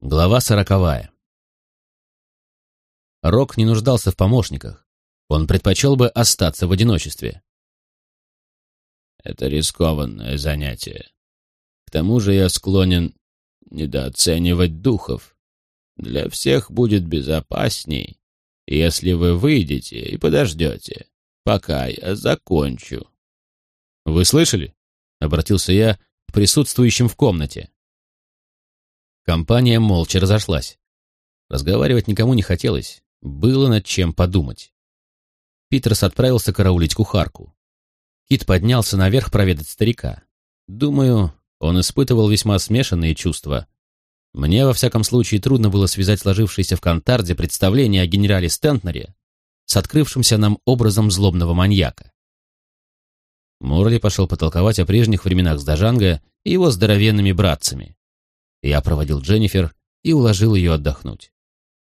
Глава сороковая. Рок не нуждался в помощниках. Он предпочел бы остаться в одиночестве. Это рискованное занятие. К тому же я склонен недооценивать духов. Для всех будет безопасней, если вы выйдете и подождете, пока я закончу. «Вы слышали?» — обратился я к присутствующим в комнате. Компания молча разошлась. Разговаривать никому не хотелось, было над чем подумать. Питерс отправился караулить кухарку. Кит поднялся наверх проведать старика. Думаю, он испытывал весьма смешанные чувства. Мне, во всяком случае, трудно было связать сложившееся в Кантарде представление о генерале Стентнере с открывшимся нам образом злобного маньяка. Морли пошел потолковать о прежних временах с Дажанго и его здоровенными братцами. Я проводил Дженнифер и уложил ее отдохнуть.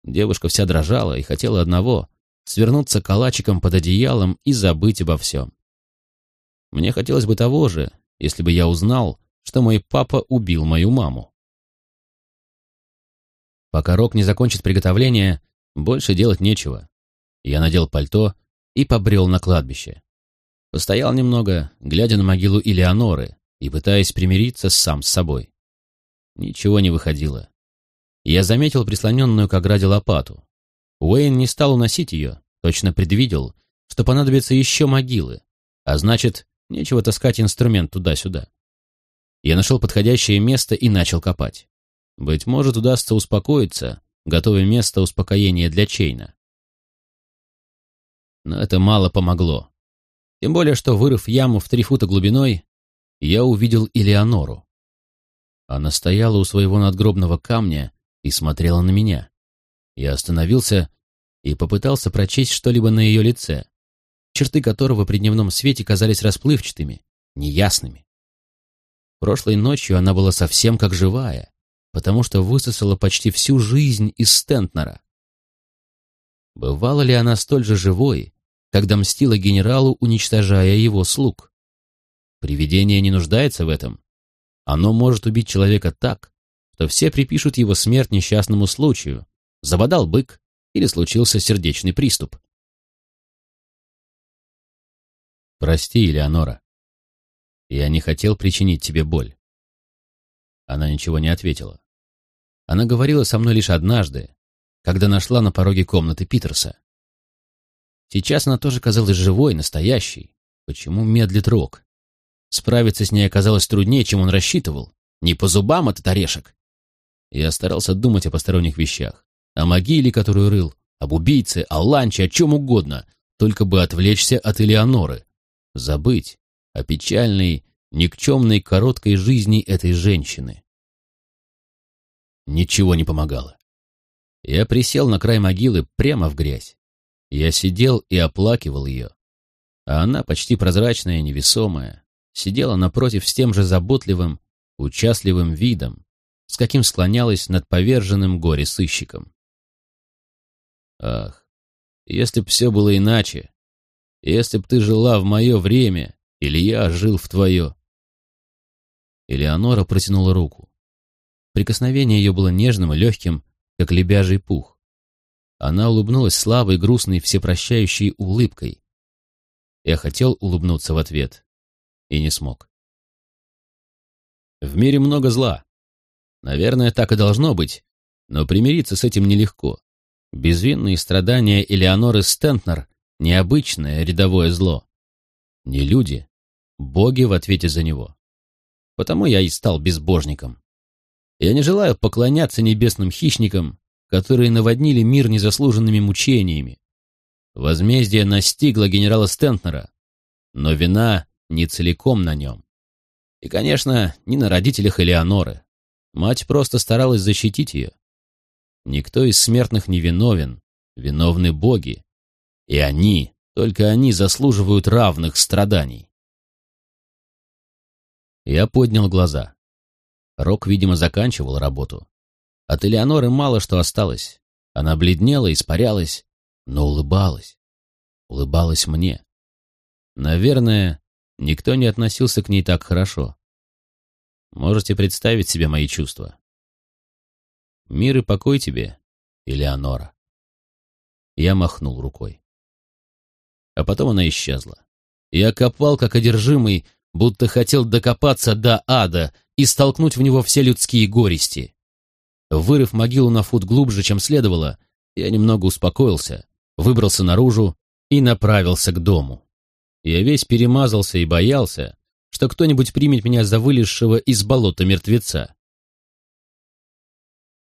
Девушка вся дрожала и хотела одного — свернуться калачиком под одеялом и забыть обо всем. Мне хотелось бы того же, если бы я узнал, что мой папа убил мою маму. Пока Рок не закончит приготовление, больше делать нечего. Я надел пальто и побрел на кладбище. Постоял немного, глядя на могилу Илеоноры и пытаясь примириться сам с собой. Ничего не выходило. Я заметил прислоненную к ограде лопату. Уэйн не стал уносить ее, точно предвидел, что понадобятся еще могилы, а значит, нечего таскать инструмент туда-сюда. Я нашел подходящее место и начал копать. Быть может, удастся успокоиться, готовя место успокоения для Чейна. Но это мало помогло. Тем более, что, вырыв яму в три фута глубиной, я увидел Илеонору. Она стояла у своего надгробного камня и смотрела на меня. Я остановился и попытался прочесть что-либо на ее лице, черты которого при дневном свете казались расплывчатыми, неясными. Прошлой ночью она была совсем как живая, потому что высосала почти всю жизнь из Стентнера. Бывала ли она столь же живой, когда мстила генералу, уничтожая его слуг? Привидение не нуждается в этом, оно может убить человека так, что все припишут его смерть несчастному случаю. Забодал бык или случился сердечный приступ. Прости, Элеонора. Я не хотел причинить тебе боль. Она ничего не ответила. Она говорила со мной лишь однажды, когда нашла на пороге комнаты Питерса. Сейчас она тоже казалась живой, настоящей. Почему медлит Рок? Справиться с ней оказалось труднее, чем он рассчитывал. Не по зубам этот орешек. Я старался думать о посторонних вещах. О могиле, которую рыл, об убийце, о ланче, о чем угодно, только бы отвлечься от Элеоноры. Забыть о печальной, никчемной, короткой жизни этой женщины. Ничего не помогало. Я присел на край могилы прямо в грязь. Я сидел и оплакивал ее. А она почти прозрачная, невесомая, сидела напротив с тем же заботливым, участливым видом, с каким склонялась над поверженным горе-сыщиком. Ах, если б все было иначе, если б ты жила в мое время, или я жил в твое. Элеонора протянула руку. Прикосновение ее было нежным и легким, как лебяжий пух. Она улыбнулась слабой, грустной, всепрощающей улыбкой. Я хотел улыбнуться в ответ, и не смог. В мире много зла. Наверное, так и должно быть, но примириться с этим нелегко. Безвинные страдания Элеоноры Стентнер — необычное рядовое зло. Не люди, боги в ответе за него. Потому я и стал безбожником. Я не желаю поклоняться небесным хищникам, которые наводнили мир незаслуженными мучениями. Возмездие настигло генерала Стентнера, но вина не целиком на нем. И, конечно, не на родителях Элеоноры. Мать просто старалась защитить ее. Никто из смертных не виновен, виновны боги. И они, только они заслуживают равных страданий. Я поднял глаза. Рок, видимо, заканчивал работу. От Элеоноры мало что осталось. Она бледнела, испарялась, но улыбалась. Улыбалась мне. Наверное, Никто не относился к ней так хорошо. Можете представить себе мои чувства. Мир и покой тебе, Элеонора. Я махнул рукой. А потом она исчезла. Я копал, как одержимый, будто хотел докопаться до ада и столкнуть в него все людские горести. Вырыв могилу на фут глубже, чем следовало, я немного успокоился, выбрался наружу и направился к дому. Я весь перемазался и боялся, что кто-нибудь примет меня за вылезшего из болота мертвеца.